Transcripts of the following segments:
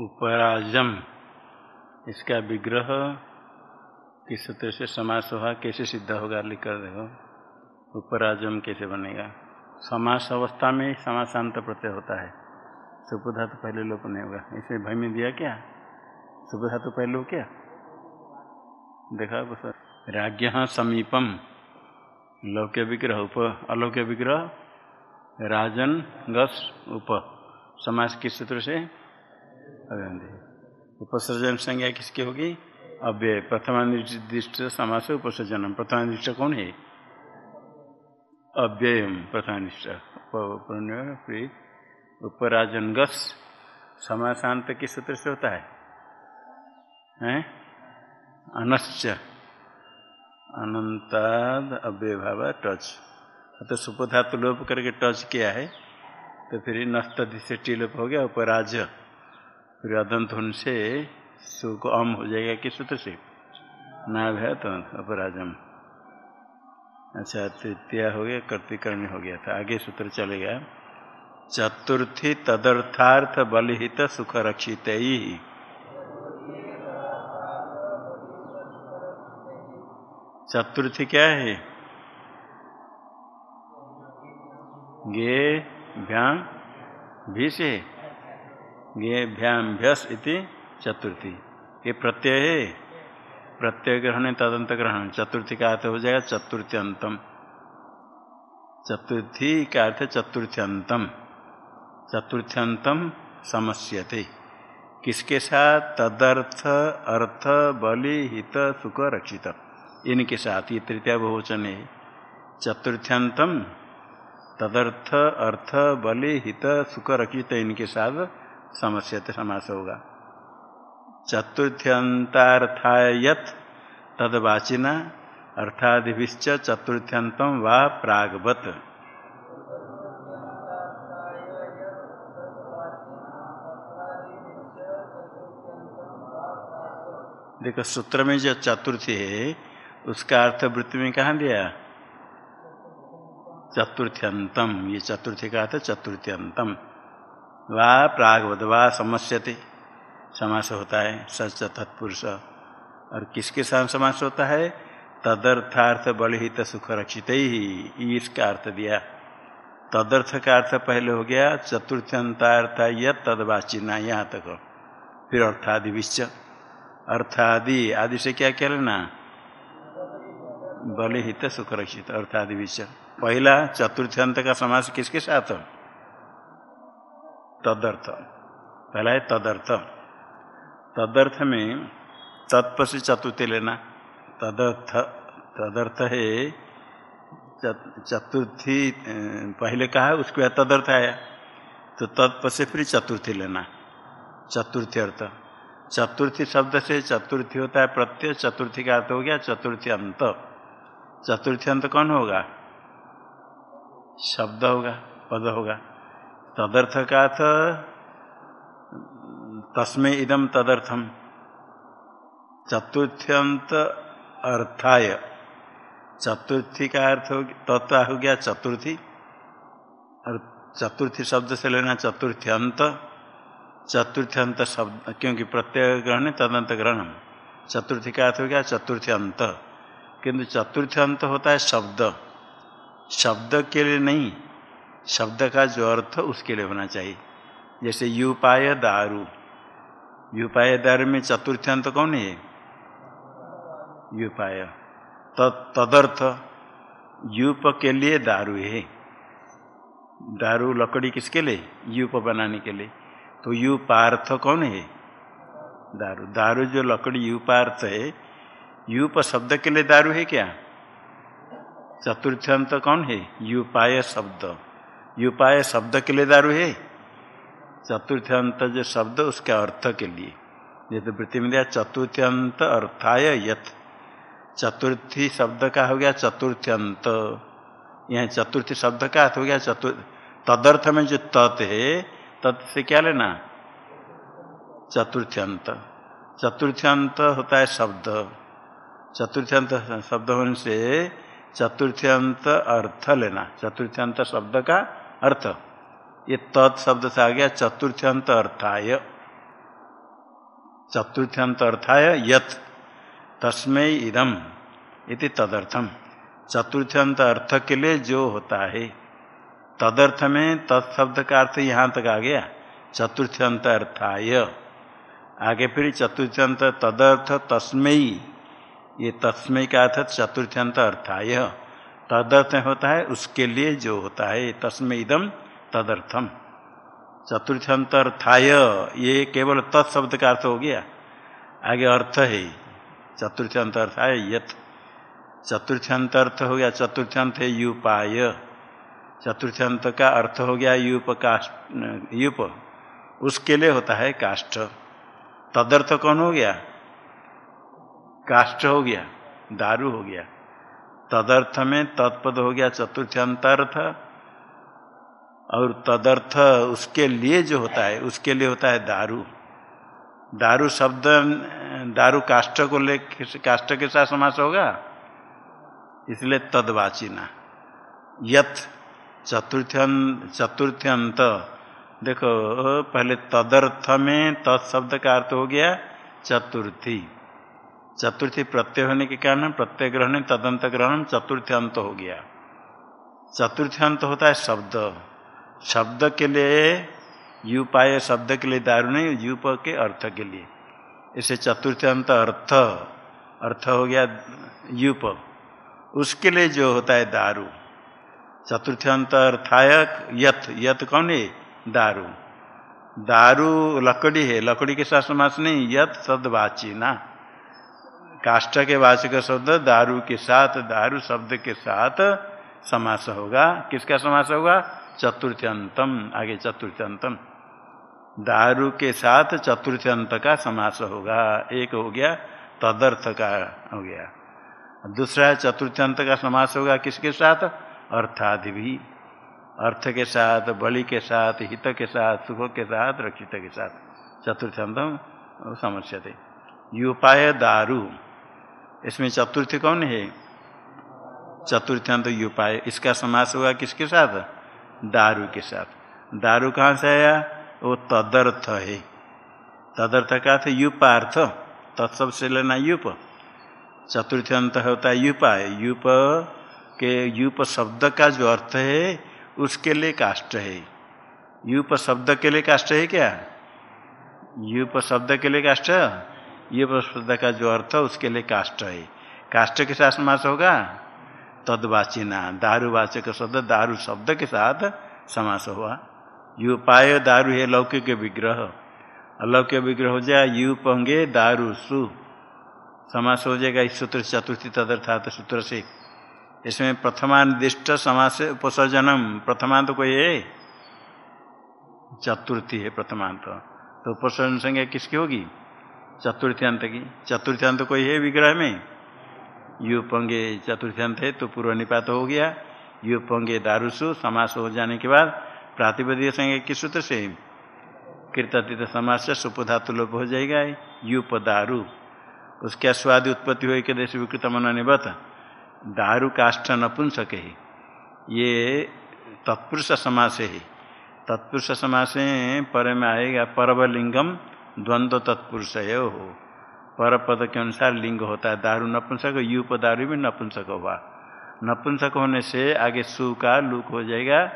उपराजम। इसका विग्रह किस सूत्र से समास हुआ कैसे सिद्ध होगा, लिख कर देखो। उपराजम कैसे बनेगा? समास अवस्था में समासांत प्रत्यय होता है। सुपधा तो पहले लोप नहीं होगा। इसे भय में दिया क्या? सुपधा तो पहले क्या? देखा बस राज्य समीपम। लौक्य विग्रह उप। अलौक्य विग्रह। राजन गस उप। समास किस सूत्र से? उपसर्जन संज्ञा किसकी होगी? अव्यय। प्रथमानिर्दिष्ट समास उपसर्जनम। प्रथमानिष्ठ कौन है? अव्यय प्रथमानिष्ठ उपराजन गस समासांत किस सूत्र से होता है? हैं? अनश्च। अनंताद अव्यय भाव टच। तो सुपधातु लोप करके टच किया है तो फिर नस्त से टीलोप हो गया, उपराज। फिर अदंत से सु को अम हो जाएगा किस सूत्र से। नाभ है तो अपराजम। अच्छा तृतीय हो गया, कर्तिकर्णी हो गया था। आगे सूत्र चलेगा। चतुर्थी तदर्थार्थ बलहित सुख रक्षित ही चतुर्थी क्या है? गे भ्याम भी से गे इति चतुर्थी। ये प्रत्यय है? प्रत्यय ग्रहण तदंत ग्रहण। चतुर्थी का अर्थ हो जाएगा चतुर्थ्यंतम। चतुर्थी का अर्थ चतुर्थ्यंतम। चतुर्थ्यंतम समस्यते। किसके साथ? तदर्थ, अर्थ, बलि, हित, सुख, रक्षित। इनके साथ ये तृतीय बहुवचन है। चतुर्थ्यंतम। तदर्थ, अर्थ, बलि, हित, सुख, रक्षित इनके साथ समस्या समास होगा। चतुर्थ्यंतार्थायत तदवाचिना अर्थादिश्च चतुर्थ्यंतम वा प्रागवत। देखो, सूत्र में जो चतुर्थी है, उसका अर्थ वृत्ति में कहाँ दिया? चतुर्थ्यंतम, ये चतुर्थी का अर्थ चतुर्थ्यंतम। वा प्रागवत वा समस्यते। समास होता है सच तत्पुरुष। और किसके साथ समास होता है? तदर्थार्थ बलहित सुख रक्षित ही, इसका अर्थ दिया। तदर्थ का अर्थ पहले हो गया चतुर्थ्यंतार्थ यद यहाँ तक। फिर अर्थादि विश्च। अर्थादि, आदि से क्या क्या लेना? बलहित सुख रक्षित, अर्थादि विश्व पहला चतुर्थ्यंत का समास किसके साथ? तदर्थ पहला है तदर्थ तदर्थ में तत्प से चतुर्थी लेना। तदर्थ तदर्थ है चतुर्थी पहले कहा उसके बाद तदर्थ आया। तो तत्प से फिर चतुर्थी लेना। चतुर्थी अर्थ। चतुर्थी शब्द से चतुर्थी होता है प्रत्यय, चतुर्थी का अर्थ हो गया चतुर्थी अंत। चतुर्थी अंत कौन होगा? शब्द होगा, पद होगा। तदर्थ का अर्थ तस्में इदम तदर्थम। चतुर्थ्यंत अर्थाय। चतुर्थी का अर्थ हो तत्व हो गया चतुर्थी। और चतुर्थी शब्द से लेना चतुर्थ्यंत चतुर्थ्यंत शब्द, क्योंकि प्रत्यय ग्रहण तदंत ग्रहण चतुर्थी का अर्थ हो गया चतुर्थ्यंत किंतु चतुर्थ्यंत होता है शब्द। शब्द के लिए नहीं शब्द का जो अर्थ उसके लिए होना चाहिए। जैसे युपाय दारू। युपाय दारू में चतुर्थ चतुर्थ्यंत कौन है? युपाय। तदर्थ। यूप के लिए दारू है। दारू लकड़ी किसके लिए? यूप बनाने के लिए। तो यूपार्थ कौन है? दारू। दारू जो लकड़ी यूपार्थ है, यूप शब्द के लिए दारू है क्या? चतुर्थ्यंत कौन है? युपाय शब्द। युपाय शब्द के लिए दारू है। चतुर्थ्यंत जो शब्द उसके अर्थ के लिए। जैसे वृत्ति में दिया, चतुर्थ्यंत अर्थाय यथ चतुर्थी शब्द का हो गया चतुर्थ्यंत। यहाँ चतुर्थी शब्द का अर्थ हो गया चतुर्थ तदर्थ में जो तत् है, तत् से क्या लेना? चतुर्थ्यंत। चतुर्थ्यंत होता है शब्द। चतुर्थ्यंत शब्द होने से चतुर्थ्यंत अर्थ लेना। चतुर्थ्यंत शब्द का अर्थ। ये तत् शब्द से आ गया चतुर्थ्यंत अर्थाय। चतुर्थ्यंत अर्थाय यत। तस्मय इदम इति तदर्थम। चतुर्थ्यंत अर्थ के लिए जो होता है। तदर्थ में तत्शब्द का अर्थ यहाँ तक आ गया। चतुर्थ्यंत अर्थाय। आगे फिर चतुर्थ्यंत तदर्थ तस्मयी ये तस्मय का अर्थ चतुर्थ्यंत अर्थाय। तदर्थ होता है, उसके लिए जो होता है तस्में इदम तदर्थम चतुर्थ्यंत अर्थाय ये केवल तत्शब्द का अर्थ हो गया। आगे अर्थ है चतुर्थ्यंत अर्थाय यथ चतुर्थ्यंत अर्थ हो गया चतुर्थ्यंत है युपाय। चतुर्थ्यंत का अर्थ हो गया यूप काष्ट, यूप। उसके लिए होता है काष्ठ। तदर्थ कौन हो गया? काष्ठ हो गया, दारू हो गया। तदर्थ में तत्पद हो गया चतुर्थ्यंतर्थ। और तदर्थ उसके लिए जो होता है, उसके लिए होता है दारू। दारू शब्द, दारू काष्ठ को ले, काष्ठ के साथ समास होगा? इसलिए तदवाचिना। यथ चतुर्थ्यं, चतुर्थ्यंत। देखो, पहले तदर्थ में तत्शब्द का अर्थ हो गया चतुर्थी। चतुर्थी प्रत्यय होने के कारण प्रत्यय ग्रहण, तदंत ग्रहण, चतुर्थ अंत हो गया। चतुर्थी अंत होता है शब्द। शब्द के लिए युपाय शब्द के लिए दारू नहीं युप के अर्थ के लिए। इसे चतुर्थ अंत अर्थ अर्थ हो गया युप उसके लिए जो होता है दारू। चतुर्थ अंत अर्थायक, यथ। यथ कौन है? दारू। दारू लकड़ी है। लकड़ी के साथ समास नहीं, यथ सदवाची ना काष्ठ के वाचक शब्द, दारू के साथ, दारू शब्द के साथ समास होगा। किसका समास होगा? चतुर्थ्यंतम, आगे चतुर्थ्यंतम। दारू के साथ चतुर्थ्यंत का समास होगा। एक हो गया, तदर्थ का हो गया। दूसरा चतुर्थ्यंत का समास होगा किसके साथ? अर्थादि भी। अर्थ के साथ, बलि के साथ, हित के साथ, सुख के साथ, रक्षित के साथ। चतुर्थ्यंतम समस्या थे। युपाय दारू। इसमें चतुर्थी कौन है? चतुर्थ्यंत युपाय इसका समास हुआ किसके साथ? दारू के साथ। दारू कहाँ से आया? वो तदर्थ है। तदर्थ का अर्थ युपार्थ। तत्सव से लेना युप। चतुर्थ्यंत होता है युपा। युप के युप शब्द का जो अर्थ है, उसके लिए काष्ट है। युप शब्द के लिए काष्ट है क्या? युप शब्द के लिए काष्ट ये शब्द का जो अर्थ है, उसके लिए काष्ट है। काष्ट के साथ समास होगा? तदवाचिना, दारूवाचक शब्द, दारू शब्द के साथ समास हुआ। युपाय दारू है लौकिक विग्रह। अलौकिक विग्रह हो जाए युप होंगे दारू सु। समास हो जाएगा इस सूत्र चतुर्थी तदर्थात सूत्र से। इसमें प्रथमानिष्ट समास उपसर्जनम, प्रथमांत कोई है? चतुर्थी है प्रथमांत। तो उपसर्जन संज्ञा किसकी होगी? चतुर्थ्यांत की चतुर्थ्यांत कोई है विग्रह में? युपंगे चतुर्थ्यांत है तो पूर्व निपात हो गया। युपंगे दारुसु समास हो जाने के बाद प्रातिपदिक संज्ञा किस सूत्र से कृतित समास से सुपधातु लोप हो जाएगा। युप दारू उसके स्वाद उत्पत्ति हुई के देश विकृत मन बत दारू काष्ठ नपुंसक है। ये तत्पुरुष समास है। तत्पुरुष समास पर में आएगा परवलिंगम। द्वंद्व तत्पुरुष हो पर पद के अनुसार लिंग होता है। दारू नपुंसक यूप दारू भी नपुंसक होगा। नपुंसक होने से आगे सु का लुक हो जाएगा।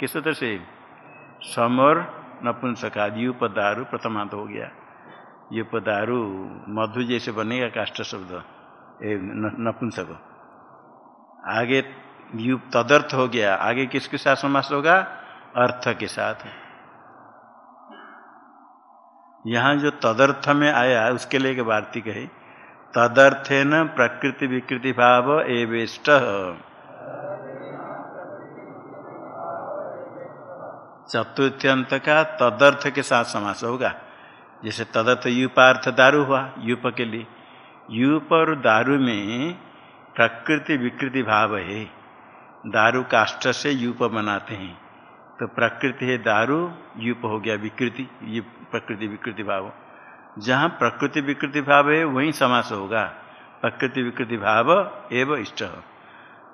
किस तरह से? समर नपुंसका यूप दारू प्रथमांत हो गया। यूप दारू मधु जैसे बनेगा काष्ट शब्द। नपुंसक। आगे युप तदर्थ हो गया। आगे किसके साथ समास होगा? अर्थ के साथ। यहाँ जो तदर्थ में आया, उसके लिए वार्तिक है तदर्थे न प्रकृति विकृति भाव एवेष्ट। चतुर्थ्यंत का तदर्थ के साथ समास होगा। जैसे तदर्थ यूपार्थ दारू हुआ, यूप के लिए। यूप और दारू में प्रकृति विकृति भाव है। दारू काष्ठ से यूप बनाते हैं। तो प्रकृति है दारू, युप हो गया विकृति, ये प्रकृति विकृति भाव। जहाँ प्रकृति विकृति भाव है, वहीं समास होगा। प्रकृति विकृति भाव एवं इष्ट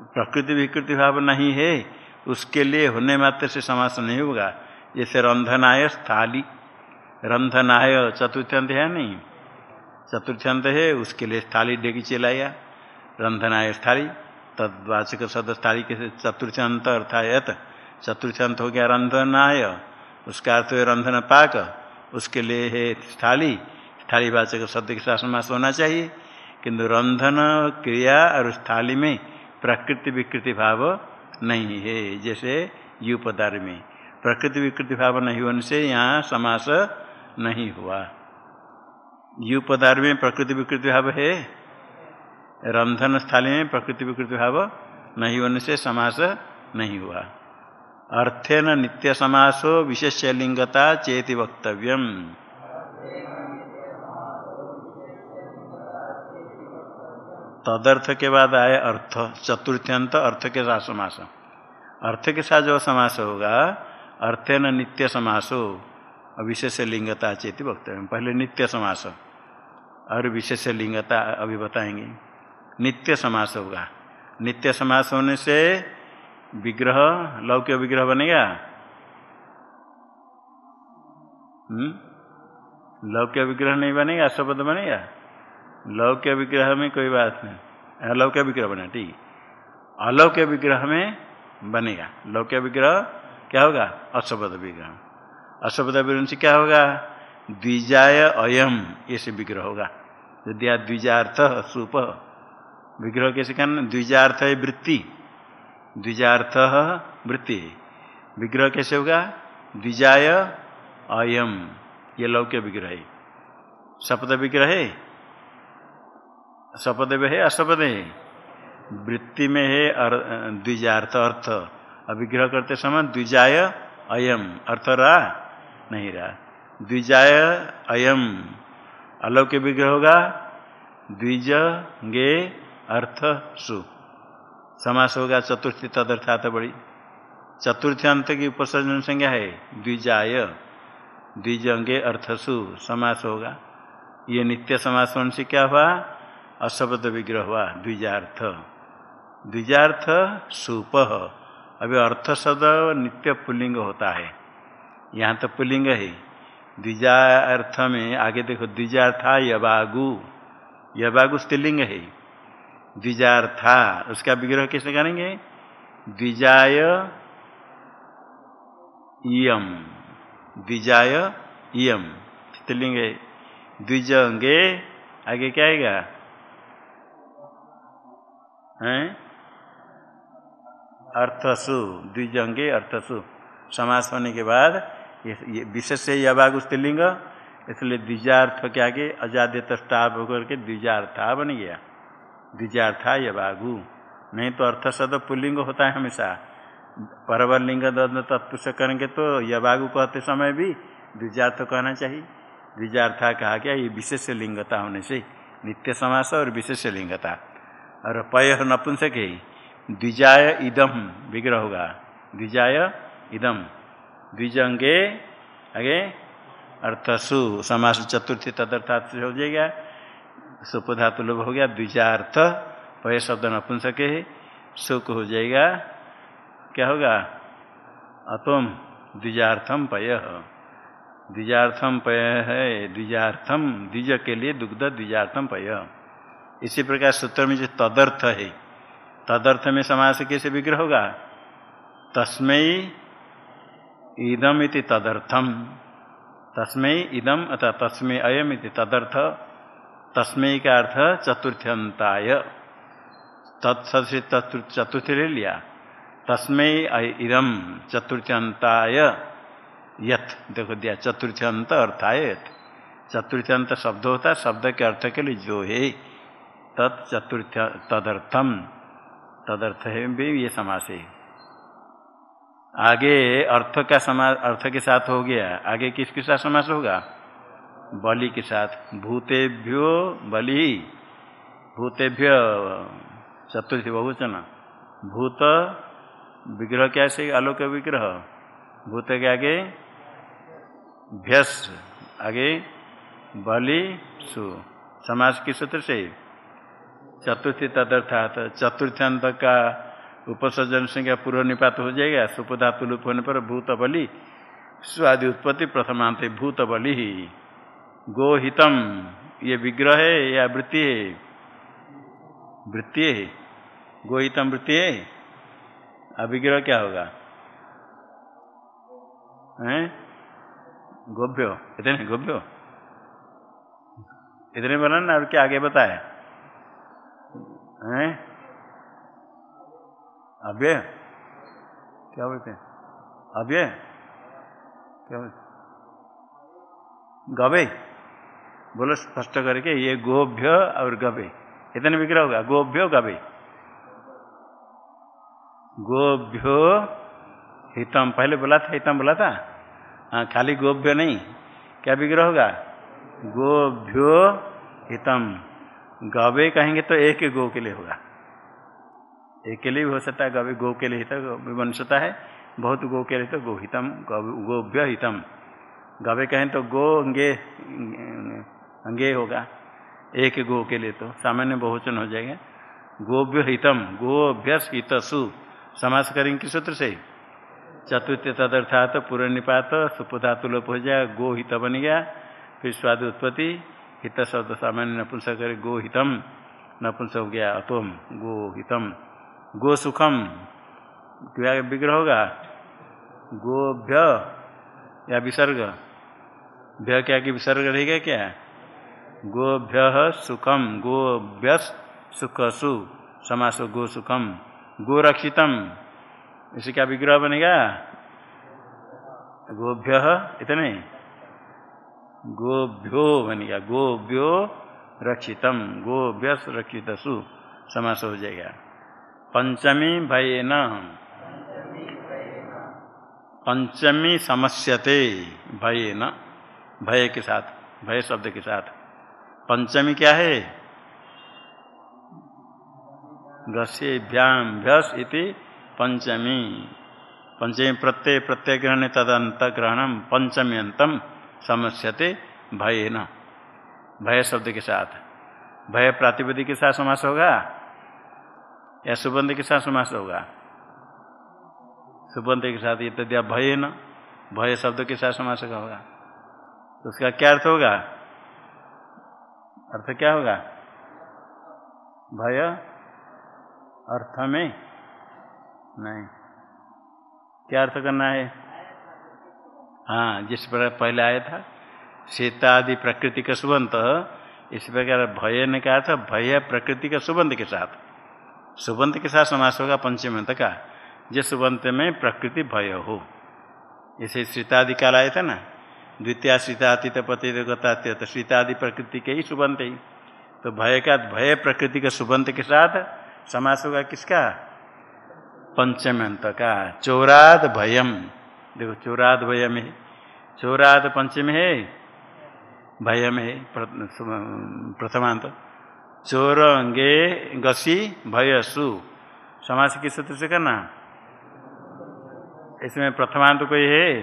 प्रकृति विकृति भाव नहीं है, उसके लिए होने मात्र से समास नहीं होगा। जैसे रंधनाय स्थाली। रंधनाय चतुर्थ्यंत है नहीं? चतुर्थ्यंत है, उसके लिए स्थाली डेगी चलाया। रंधनाय स्थाली, तदवाचक सद स्थाली के चतुर्थ्यंत अर्थात चतुर्थ्यंत हो गया रंधनाय। उसका अर्थ है रंधन पाक। उसके लिए है स्थाली स्थाली वाचक शब्द के साथ समास होना चाहिए। किंतु रंधन क्रिया और स्थाली में प्रकृति विकृति भाव नहीं है, जैसे यू पदार्थ में। प्रकृति विकृति भाव नहीं होने से यहाँ समास नहीं हुआ। यू पदार्थ में प्रकृति विकृति भाव है। रंधन स्थाली में प्रकृति विकृति भाव नहीं होने से समास नहीं हुआ। अर्थेन नित्य समासो विशेष लिंगता चेति वक्तव्यम। तदर्थ के बाद आए अर्थ, चतुर्थ्यंत अर्थ के साथ समास। अर्थ के साथ जो समास होगा, अर्थेन नित्य समासो विशेष लिंगता चेती वक्तव्य पहले नित्य समास और विशेष लिंगता अभी बताएँगे। नित्य समास होगा। नित्य समास होने से विग्रह लौक्य विग्रह बनेगा हम्म? लौक्य विग्रह नहीं बनेगा शब्द बनेगा लौक्य विग्रह में कोई बात नहीं। अलौक्य विग्रह बने, ठीक अलौक्य विग्रह में बनेगा लौक्य विग्रह क्या होगा? अशब्द विग्रह। अशब्द विग्रह से क्या होगा? द्विजाय अयम ऐसे विग्रह होगा। यदि द्विजार्थ, सुप, विग्रह कैसे करना? द्विजार्थ है वृत्ति। द्विजार्थ वृत्ति। विग्रह कैसे होगा? द्विजाय अयम। ये लौक्य विग्रह है। शपथ विग्रह है? शपथ में है अशपथ है? वृत्ति में है द्विजार्थ अर्थ। अभिग्रह करते समय द्विजाय अयम। अर्थ रहा? नहीं रहा। द्विजाय अयम। अलौक्य विग्रह होगा? द्विज गे अर्थ सु। समास होगा चतुर्थी तदर्थात बड़ी। चतुर्थी अंत की उपसर्जन संज्ञा है? द्विजाय। द्विजंगे अर्थसु समास होगा। ये नित्य समास होने से क्या हुआ? अशब्द विग्रह हुआ, द्विजार्थ। द्विजार्थ सुप। अभी अर्थ शब्द नित्य पुलिंग होता है। यहाँ तो पुलिंग है। द्विजार्थ में आगे देखो, द्विजार्था यबागु। यबागु स्त्रीलिंग है। द्विजार्था उसका विग्रह कैसे करेंगे? द्विजाय इयम। द्विजाय इयम। स्त्रीलिंग द्विजंगे आगे क्या आएगा? हैं? अर्थसु। द्विजंगे अर्थसु। समास होने के बाद ये विशेष से यबाग स्त्रीलिंग इसलिए द्विजार्थ के आगे अजाद्य स्टाप होकर के द्विजार्था बन गया। द्विजार्था यबागु नहीं तो अर्थ शब्द पुल्लिंग होता है हमेशा। परवर लिंग तत्पुरुष करेंगे तो यबागु कहते समय भी द्विजार्थ कहना चाहिए। द्विजार्था कहा गया, ये विशेष लिंगता होने से, नित्य समास और विशेष लिंगता। और पय नपुंसक है, द्विजाय इदम विग्रह होगा। द्विजाय इदम द्विजंगे, आगे, अर्थसु समास चतुर्थी तदर्थात हो जाएगा। सुपधातु लोभ हो गया, द्विजार्थ। पय शब्द नपुंसक है, सुख हो जाएगा। क्या होगा? अतुम, द्विजार्थम पय। द्विजार्थम पय है, द्विजार्थम, द्विज के लिए दुग्ध, द्विजार्थम पय। इसी प्रकार सूत्र में जो तदर्थ है, तदर्थ में समाज से कैसे विग्रह होगा? तस्मय इदम इति तदर्थम। तस्मय इदम अथवा तस्मय अयम इति तदर्थ। तस्मय का अर्थ चतुर्थ्यंताय तत्सदृश चतुर्थी ले लिया। तस्मय इदम चतुर्थ्यंताय यथ देखो दिया चतुर्थ्यंत अर्थाय चतुर्थ्यंत शब्द होता है, शब्द के अर्थ के लिए जो है तत्चतुर्थ तदर्थम तदर्थ। है भी ये समास है। आगे अर्थ का समास अर्थ के साथ हो गया। आगे किसके साथ समास होगा? बलि के साथ, भूतेभ्यो बलि, भूतेभ्य, चतुर्थी बहुचन, भूत, विग्रह कैसे आलोक विग्रह, भूत के आगे भ्यस आगे बलि सु समाज के सूत्र से, चतुर्थी तदर्थात, चतुर्थांत का उपसर्जन संख्या पूर्व निपात हो जाएगा, सुपधातु लुप होने पर भूत बलि, स्वादि उत्पत्ति प्रथमांत भूत बलि गोहितम। ये विग्रह है, या वृत्ति है? वृत्ति है। गोहितम वृत्ति है? अविग्रह क्या होगा? हैं? गोभ्यो इतने गोभ्यो इतने बोला ना, और क्या आगे बताए? हैं? अव्यय। क्या बोलते हैं? अव्यय। क्या बोलते गवे। बोलो स्पष्ट करके, ये गोभ्य और गवे इतने विग्रह होगा, गोभ्यो गवे गोभ्यो, हितम। पहले बोला था, हितम बोला था? हाँ खाली गोभ्य नहीं। क्या विग्रह होगा? गोभ्यो, हितम। गवे कहेंगे तो एक गो के लिए होगा। एक के लिए भी हो सकता है गवे गो के लिए हित बन सकता है। बहुत गो के लिए तो गोहितम गोभ्य, हितम। गवे कहें तो गो, अंगे अंगे होगा। एक गो के लिए तो सामान्य बहुवचन हो जाएगा। गोभ्य हितम, गोभ्यस हितसु। समास करेंगे किस सूत्र से? चतुर्थ तदर्थात पूर्व निपात सुपधातु लोप हो जाए गो हित बन गया, फिर स्वाद उत्पत्ति हित शब्द सामान्य नपुंसक करे, गो हितम, नपुंसक हो गया अतोम, गो हितम। गो सुखम क्या विग्रह होगा? गोभ्य या विसर्ग। भ्य क्या कि विसर्ग रहेगा क्या? गोभ्य सुखम गोभ्यस सुखसु समास गो सुखम गोरक्षितम। इसी का विग्रह बनेगा? गोभ्य, इतने? गोभ्यो बनेगा, गोभ्यो रक्षितम गोभ्यस रक्षितसु समास हो जाएगा। पंचमी भय न पंचमी समस्यते भय न भय के साथ, भय शब्द के साथ। पंचमी क्या है? गस्यभ्याम भ्यस इति पंचमी। पंचमी प्रत्यय प्रत्यय ग्रहण तदंत ग्रहणम पंचमी अंतम समस्यते भय न भय शब्द के साथ। भय प्रातिपदी के साथ समास होगा? या सुबंध के साथ समास होगा? सुबंध के साथ ये तो दिया भय न भय शब्द के साथ समास होगा। तो उसका क्या अर्थ होगा? अर्थ क्या होगा? भय अर्थ में नहीं। क्या अर्थ करना है? हाँ जिस प्रकार पहले आया था सीतादि प्रकृति का सुबंत इस प्रकार भय ने कहा था, भय प्रकृति का सुबंध के साथ। सुबंध के साथ समास होगा पंचमंत का, जिस सुबंत में प्रकृति भय हो। इसे सीतादि काल आया था ना द्वितीय सीतातीत पति गतात्य तो सीतादि प्रकृति के ही सुबंत। ही तो भय का, भय प्रकृति के सुबंत के साथ समास होगा किसका? पंचमंत का। चौराद भयम। देखो, चौराद भयम है। चौराद पंचम है? भयम है प्रथमांत। चोर अंगे गसी भयसु। समास किस सूत्र से करना? इसमें प्रथमांत कोई है?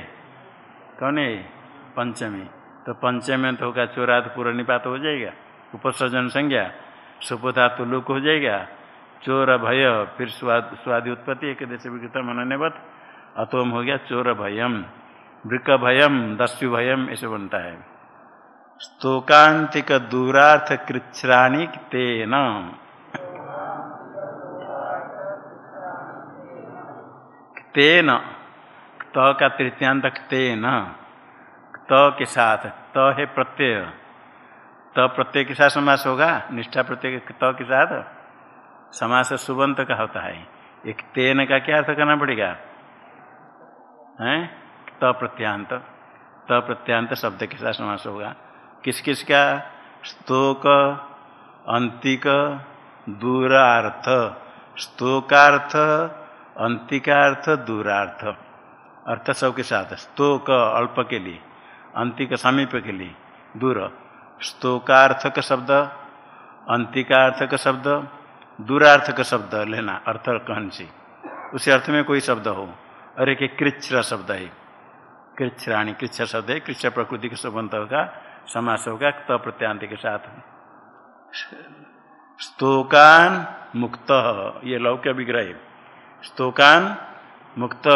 कौन है? पंचमी। तो पंचमी तो होगा चोरात पूर्व निपात हो जाएगा? उपसर्जन संज्ञा। सुपधातु लुक हो जाएगा। चोर भय, फिर स्वाद, स्वादि उत्पत्ति एक देश विकृत मननेवत अतोम हो गया चोर भयम। वृक भयम, दस्यु भयम, ऐसे बनता है। स्तोकांतिक दूरार्थ कृच्छ्राणी तेन। तेन। त का तृतीयांत तेन। त के साथ, त है प्रत्यय। त प्रत्यय के साथ समास होगा, निष्ठा प्रत्यय त के साथ समास सुबंत का होता है। एक तेन का क्या अर्थ करना पड़ेगा? हैं? त प्रत्यांत त प्रत्यांत शब्द के साथ समास होगा। किस किस का? स्तोक, अंतिक, दूरार्थ। स्तोकार्थ, अंतिकार्थ, दूरार्थ। अर्थ सब के साथ। स्तोक, अल्प के लिए। अंतिक समीप के लिए, दूर। स्तोकार्थ का शब्द, अंतिकार्थक शब्द, दूरार्थक शब्द लेना, अर्थ कहन से उसी अर्थ में कोई शब्द हो। और एक कृच्छ्र शब्द है। कृच्छ्राणी कृच्छ शब्द है। कृच्छ प्रकृति के संबंध होगा, समास होगा त प्रत्यांत के साथ। स्तोकान मुक्त, ये लौक्य विग्रह है। स्तोकान मुक्त,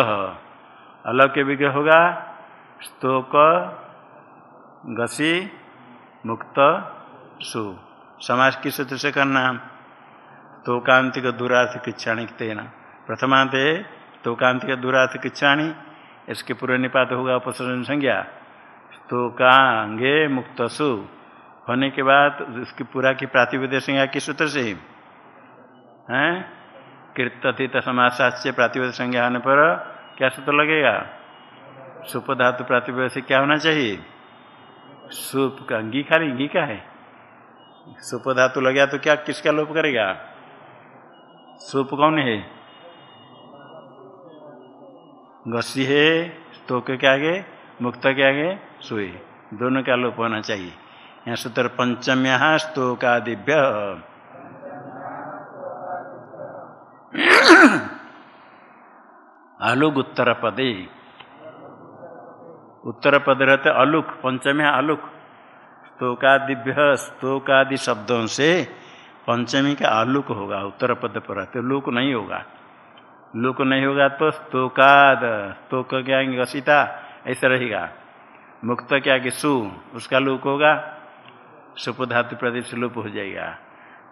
अलौक्य विग्रह होगा। स्तोक गसी, मुक्त, सु। समाज किस सूत्र से करना तो कांतिक दुरार्थ किच्छाणी तेना। प्रथमांत है, तोकांतिक दुरार्थ किच्छाणी इसके पूर्व निपात होगा उपसर्जन संज्ञा। तोकांगे मुक्त, सु। होने के बाद उसकी पूरा की प्रातिपद संज्ञा किस सूत्र से। हैं? कृतथित समासास्य प्रातिपद संज्ञा होने पर क्या सूत्र लगेगा? सुप धातु प्रातिपद से क्या होना चाहिए? सुप का अंगी खाली, घी का है? सुप धातु लग गया तो क्या, किसका लोप करेगा? सुप कौन है? घसी है, स्तोक के आगे, मुक्त के आगे, सुई। दोनों का लोप होना चाहिए। यहाँ सूत्र पंचम यहाँ पंचम्या स्तोकादिभ्य। आलोक उत्तर पदे उत्तर पद रहते अलुक, पंचमी है अलुक। स्तोकादिभ्य स्तोकादि शब्दों से पंचमी का आलुक होगा, उत्तर पद पर रहते। लुक नहीं होगा। लुक नहीं होगा तो स्तोकाद, स्तोक क्या घसीता ऐसा रहेगा। मुक्त क्या कि सु, उसका लुक होगा। सुप धातु प्रदीप से लुप हो जाएगा।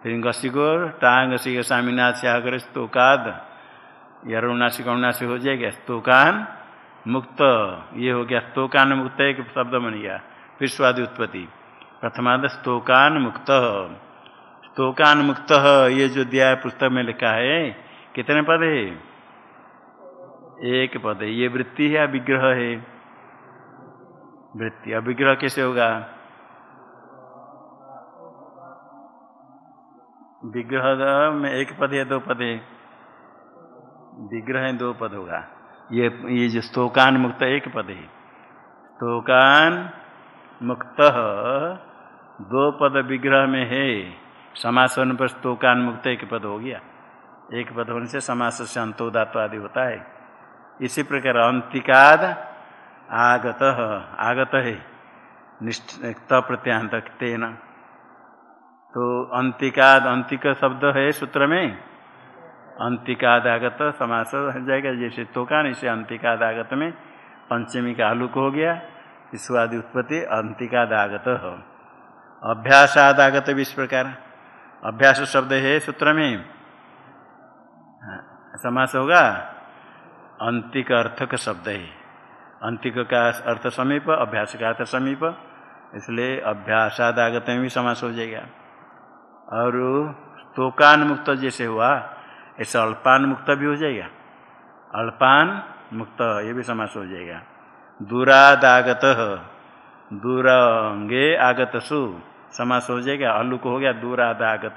फिर घसी को टांग घसी के स्वामीनाथ से आकर स्तोकाद या रुणासी हो जाएगा। स्तोकान मुक्त, ये हो गया स्तोकान मुक्त एक शब्द बन गया फिर स्वादि उत्पत्ति। प्रथमाद स्तोकान मुक्त स्तोकान मुक्त ये जो दिया पुस्तक में लिखा है, कितने पद है? एक पद है। ये वृत्ति है विग्रह है। वृत्ति अभिग्रह कैसे होगा? विग्रह में एक पद है, दो पद है। विग्रह दो पद होगा। ये ये जो स्तोकान मुक्त एक पद है। स्तोकान मुक्त दो पद विग्रह में है। समास होने पर स्तोकान मुक्त एक पद हो गया। एक पद होने से समास से अंतोदात आदि होता है। इसी प्रकार अंतिकाद आगत आगत है। निष्ठ प्रत्यांत तेना। तो अंतिकाद, अंतिक शब्द है सूत्र में। अंतिकादागत समास हो जाएगा। जैसे तोकान इसे अंतिकादागत में पंचमी का आलूक हो गया विश्वादि उत्पत्ति अंतिकादागत हो। अभ्यासादागत भी इस प्रकार। अभ्यास शब्द है सूत्र में। समास होगा। अंतिक अर्थक शब्द है। अंतिक का अर्थ समीप, अभ्यास का अर्थ समीप, इसलिए अभ्यासादागत में भी समास हो जाएगा। और तोकान मुक्त जैसे हुआ ऐसे अल्पान मुक्त भी हो जाएगा। अल्पान मुक्त, ये भी समास हो जाएगा। दूरादागत, दूरंगे आगत सु समास हो जाएगा। अलुक हो गया, दूरादागत।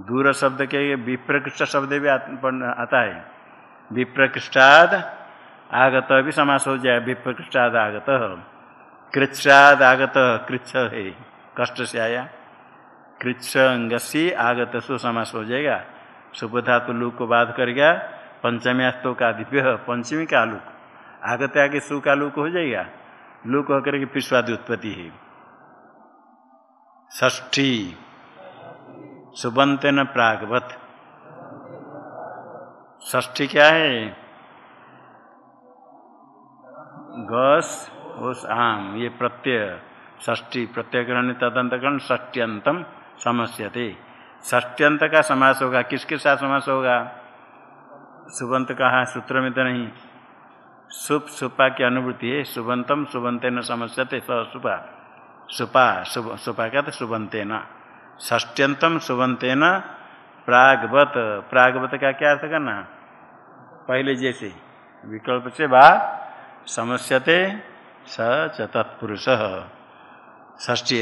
दूर शब्द के विप्रकृष्ट शब्द भी आता है। विप्रकृष्टाद आगत भी समास हो जाए। विप्रकृष्टाद आगत कृच्छाद आगत कृच्छ है। कष्ट से आया। कृच्छसी आगत सु समास हो जाएगा। शुभ धातु लुक को बाध कर गया पंचमी अस्तो का दिव्य पंचमी का लुक। आगत आगे सु का हो जाएगा। लुक होकर के फिर स्वादि उत्पत्ति है। ष्ठी सुबंत न प्रागवत। ष्ठी क्या है? गस उस आम, ये प्रत्यय। ष्ठी प्रत्ययकरण तदंतकरण ष्ट्यंतम समस्यते। ष्ट्यंत का समास होगा। किसके साथ समास होगा? सुबंत कहा सूत्र में तो नहीं। सुप, सुपा की अनुभूति है। सुबंतम सुबंते न समस्यते सुपा। सुपा सुपा का तो सुबंते न। ष्ट्यंतम सुबंते न प्रागवत। प्रागवत का क्या अर्थ करना? पहले जैसे। विकल्प से बाद समस्यते स च तत्पुरुष।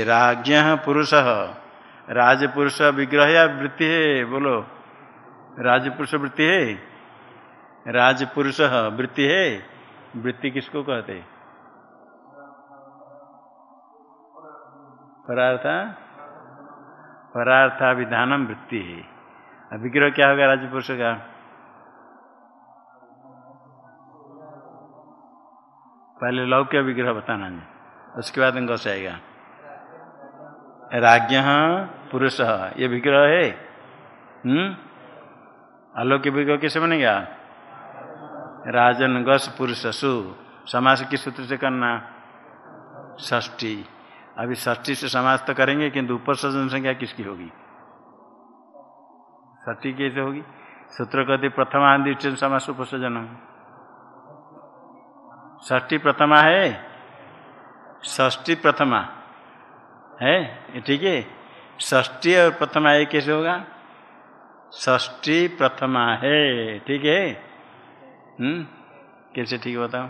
राज्ञ पुरुष। राजपुरुष विग्रह या वृत्ति है, बोलो। राजपुरुष वृत्ति है? राजपुरुष वृत्ति है? वृत्ति किसको कहते? परार्था परार्था विधानम वृत्ति है। विग्रह क्या होगा राजपुरुष का? पहले लौक्य विग्रह बताना उसके बाद गस आएगा। राज्ञ पुरुष। ये विग्रह है। हम्म? आलोक्य विग्रह कैसे बनेगा? राजन गस पुरुष सु समास किस सूत्र से करना। ष्टी अभी षष्ठी से समाज तो करेंगे, किंतु ऊपर उपसर्जन संख्या किसकी होगी? षष्ठी कैसे होगी? सूत्र कहते प्रथमा दृष्टि समास उपसर्जन षष्ठी प्रथमा है? षष्ठी प्रथमा। है? ठीक है? षष्ठी और प्रथमा एक कैसे होगा? षष्ठी प्रथमा है ठीक है? हम्म? कैसे ठीक बताओ?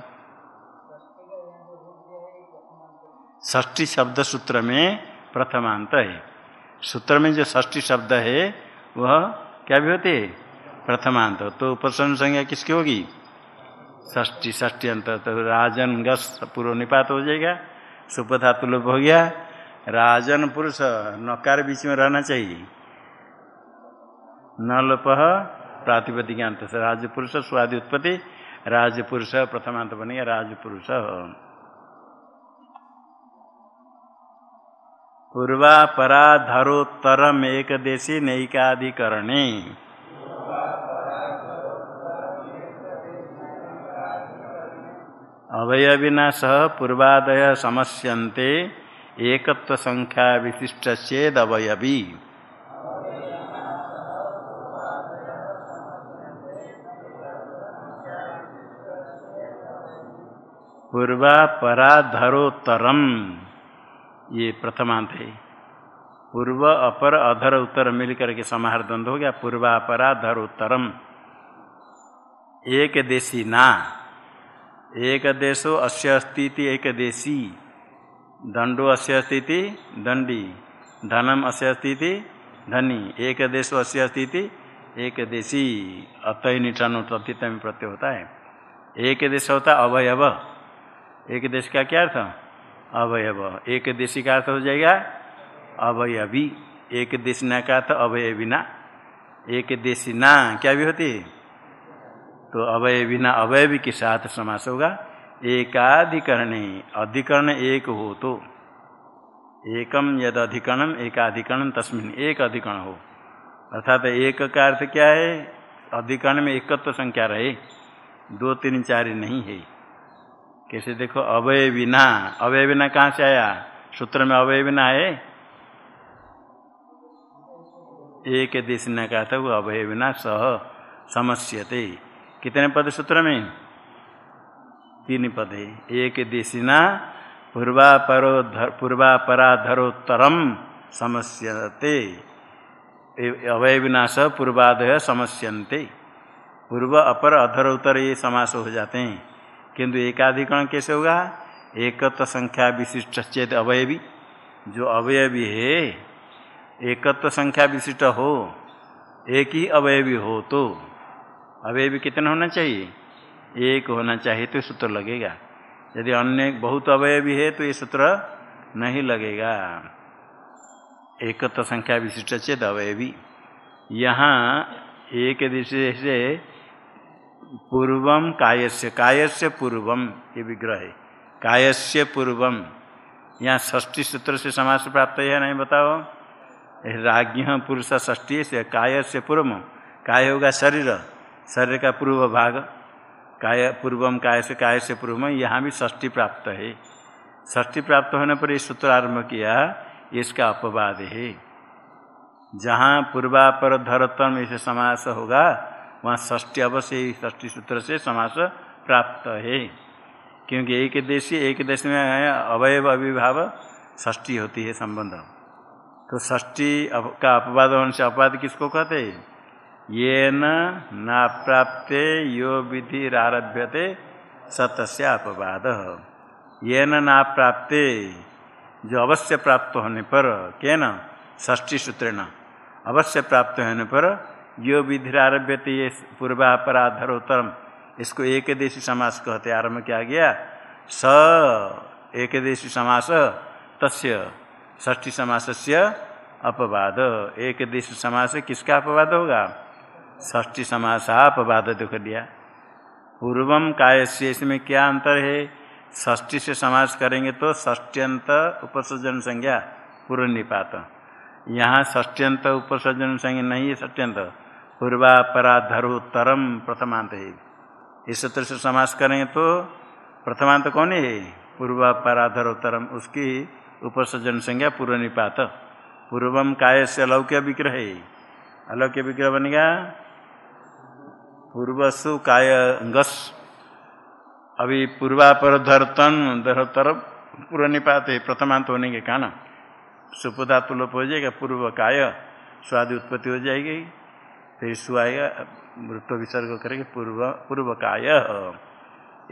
षष्ठी शब्द सूत्र में प्रथमांत है। सूत्र में जो षष्ठी शब्द है, वह क्या भी होती है? प्रथमांत। तो उपसर्ग संज्ञा किसकी होगी? षष्ठी षष्ठी अंत तो राजन गस पूर्व निपात हो जाएगा। सुपधातु लोप हो गया। राजन पुरुष, नकार बीच में रहना चाहिए। न लोप प्रातिपदिक अंत से राजपुरुष स्वादि उत्पत्ति, राजपुरुष प्रथमांत बनेगा राजपुरुष। धरोत्तरम एक देशी नैकाधिकरणे। अवयविना सह पूर्वादय समस्यन्ते। एकत्व संख्या विशिष्ट चेद अवयवी पूर्वा पराधरोत्तरम। ये प्रथमांत है। पूर्व, अपर, अधर, उत्तर मिलकर के समाहार द्वंद हो गया। पूर्वापराधर उत्तरम एक देशी ना। एक देशो अस्य एक देशी। दंडो अस्य स्थिति दंडी। धनम अस्य स्थिति धनी। एक देशो अस्य स्थिति एक देशी अतः निठानु तथित में प्रत्यय होता है। एक देश होता अवयव। एक देश का क्या अर्थ? अवयव। एक देशी का अर्थ हो जाएगा अवयवी। एक देशिना का अर्थ अवयविना एक देशिना क्या भी होती है? तो अवयविना अवयवी के साथ समास होगा। एकाधिकरण अधिकरण एक हो तो। एकम यद अधिकरण एकाधिकरण तस्मिन, एक अधिकरण हो। अर्थात एक का अर्थ क्या है? अधिकरण में एकत्व तो संख्या रहे। दो, तीन, चार नहीं है। कैसे देखो? अवय बिना अवय बिना कहाँ से आया? सूत्र में अवय बिना है। एक देश ने कहा था वो अवय बिना सह समस्यते। कितने पद सूत्र में? तीन पद है। एक देशिना पूर्वापरो पूर्वापराधरोत्तरम समस्यते अवय विनाश पूर्वादय समस्यन्ते। पूर्व, अपर, अधर, उत्तर ये समास हो जाते हैं। किंतु एकाधिकरण कैसे होगा? एकत्व संख्या विशिष्ट चेत अवयवी। जो अवयवी है, एकत्व संख्या विशिष्ट हो, एक ही अवयवी हो तो अवयवी कितना होना चाहिए? एक होना चाहिए तो सूत्र लगेगा। यदि अन्य बहुत अवयवी है तो ये सूत्र नहीं लगेगा। एकत्व संख्या विशिष्ट चेत अवयवी यहाँ एक दिशा से पूर्वम, कायस्य कायस्य पूर्वम, ये विग्रह है। कायस्य पूर्वम। यहाँ ष्ठी सूत्र से समास प्राप्त है नहीं बताओ? राज्ञ पुरुष ष्ठी से काय से पूर्व काय होगा? शरीर। शरीर का पूर्व भाग। काय पूर्वम, काय से काय से पूर्व यहाँ भी ष्ठी प्राप्त है। ष्ठी प्राप्त होने पर ये सूत्र आरंभ किया, इसका अपवाद है। जहाँ पूर्वापर धरतम ऐसे समास होगा, वहाँ ष्टी अवश्य ष्टी सूत्र से समास प्राप्त है। क्योंकि एक देशी, एक देश में अवयव अभिभाव ष्टी होती है संबंध। तो ष्टी का अपवाद होने से अपवाद किसको कहते ये न यो विधि आरभ्यते सतस्य अपवाद। ये न जो अवश्य प्राप्त होने पर के न ष्टी सूत्र न अवश्य प्राप्त होने पर, यो विधिरारभ्यते ये पूर्वापराधरोत्तरम इसको एक देशी समास कहते आरंभ किया गया। स एक देशी समास, तस्य ष्ठी समास से अपवाद। एक देशी समास किसका अपवाद होगा? ष्ठी समास अपवाद देख दिया। पूर्वम काय से इसमें क्या अंतर है? ष्ठी से समास करेंगे तो ष्ट्यंत उपसर्जन संज्ञा पूर्व निपात यहाँ ष्ट्यंत उपसर्जन संज्ञा नहीं है ष्ट्यंत पूर्वापराधरोत्तरम प्रथमांत है। इस सूत्र से समास करेंगे तो प्रथमांत कौन है? पूर्वापराधरोत्तरम, उसकी उपसर्जन संज्ञा पूर्व निपात पूर्वम काय से अलौक्य विग्रह है। अलौक्य विग्रह बनेगा पूर्वसु काय गस अभी पूर्वापर धरतन धरतर पूर्व निपात है प्रथमांत होने के कारण सुपधातु लोप हो जाएगा, पूर्व काय? स्वादि उत्पत्ति हो जाएगी। फिर सु आएगा मृत विसर्ग करेंगे, पूर्व पूर्व काय?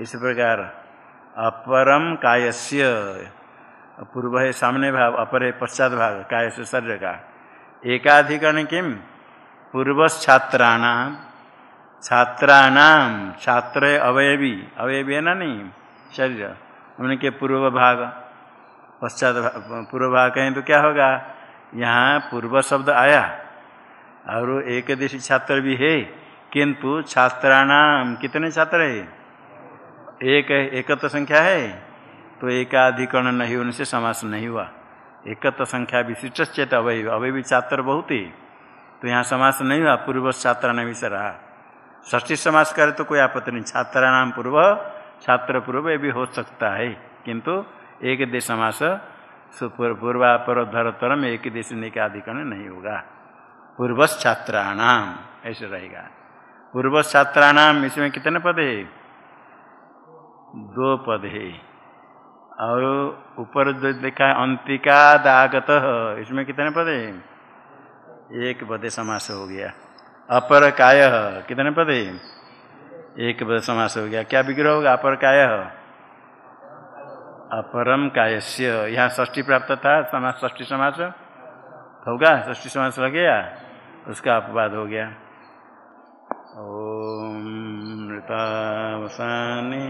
इस प्रकार, अपरम कायस्य, पूर्व है सामने भाग अपर है पश्चात भाग काय से शरीर का एकाधिकरण किम? पूर्व छात्राणाम छात्राणाम छात्र अवयवी अवयवी है ना नहीं? शरीर, उनके पूर्व भाग पश्चात पूर्व भाग कहें तो क्या होगा? यहाँ पूर्व शब्द आया। और एक देशी छात्र भी है, किंतु छात्राणाम कितने छात्र है? एक है एकत्व संख्या है? तो एकाधिकरण नहीं होने से समास नहीं हुआ। एकत्व संख्या विशिष्ट चेत अवय अवय भी छात्र बहुत ही। तो यहाँ समास नहीं हुआ, पूर्व छात्र ने भी से रहा ष्ठी समास करे तो कोई आपत्ति नहीं। छात्रा नाम पूर्व, छात्र पूर्व ये भी हो सकता है, किंतु एक देश समास पूर्वापर में एक देश निकाधिकरण नहीं होगा। पूर्वस छात्राणाम, ऐसे रहेगा। पूर्व छात्राणाम, इसमें कितने पद है? दो पद है। और ऊपर जो देखा अंतिका दागत इसमें कितने पद है? एक पद समास हो गया। अपर काय कितने पद? है एक पद समास हो गया। क्या विग्रह होगा? अपर काय अपरम कायस्य। यहाँ ष्ठी प्राप्त था समास ष्ठी समास। होगा? ष्ठी समास लग गया? उसका अपवाद हो गया। ओम मृतावसानी